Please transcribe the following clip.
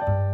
you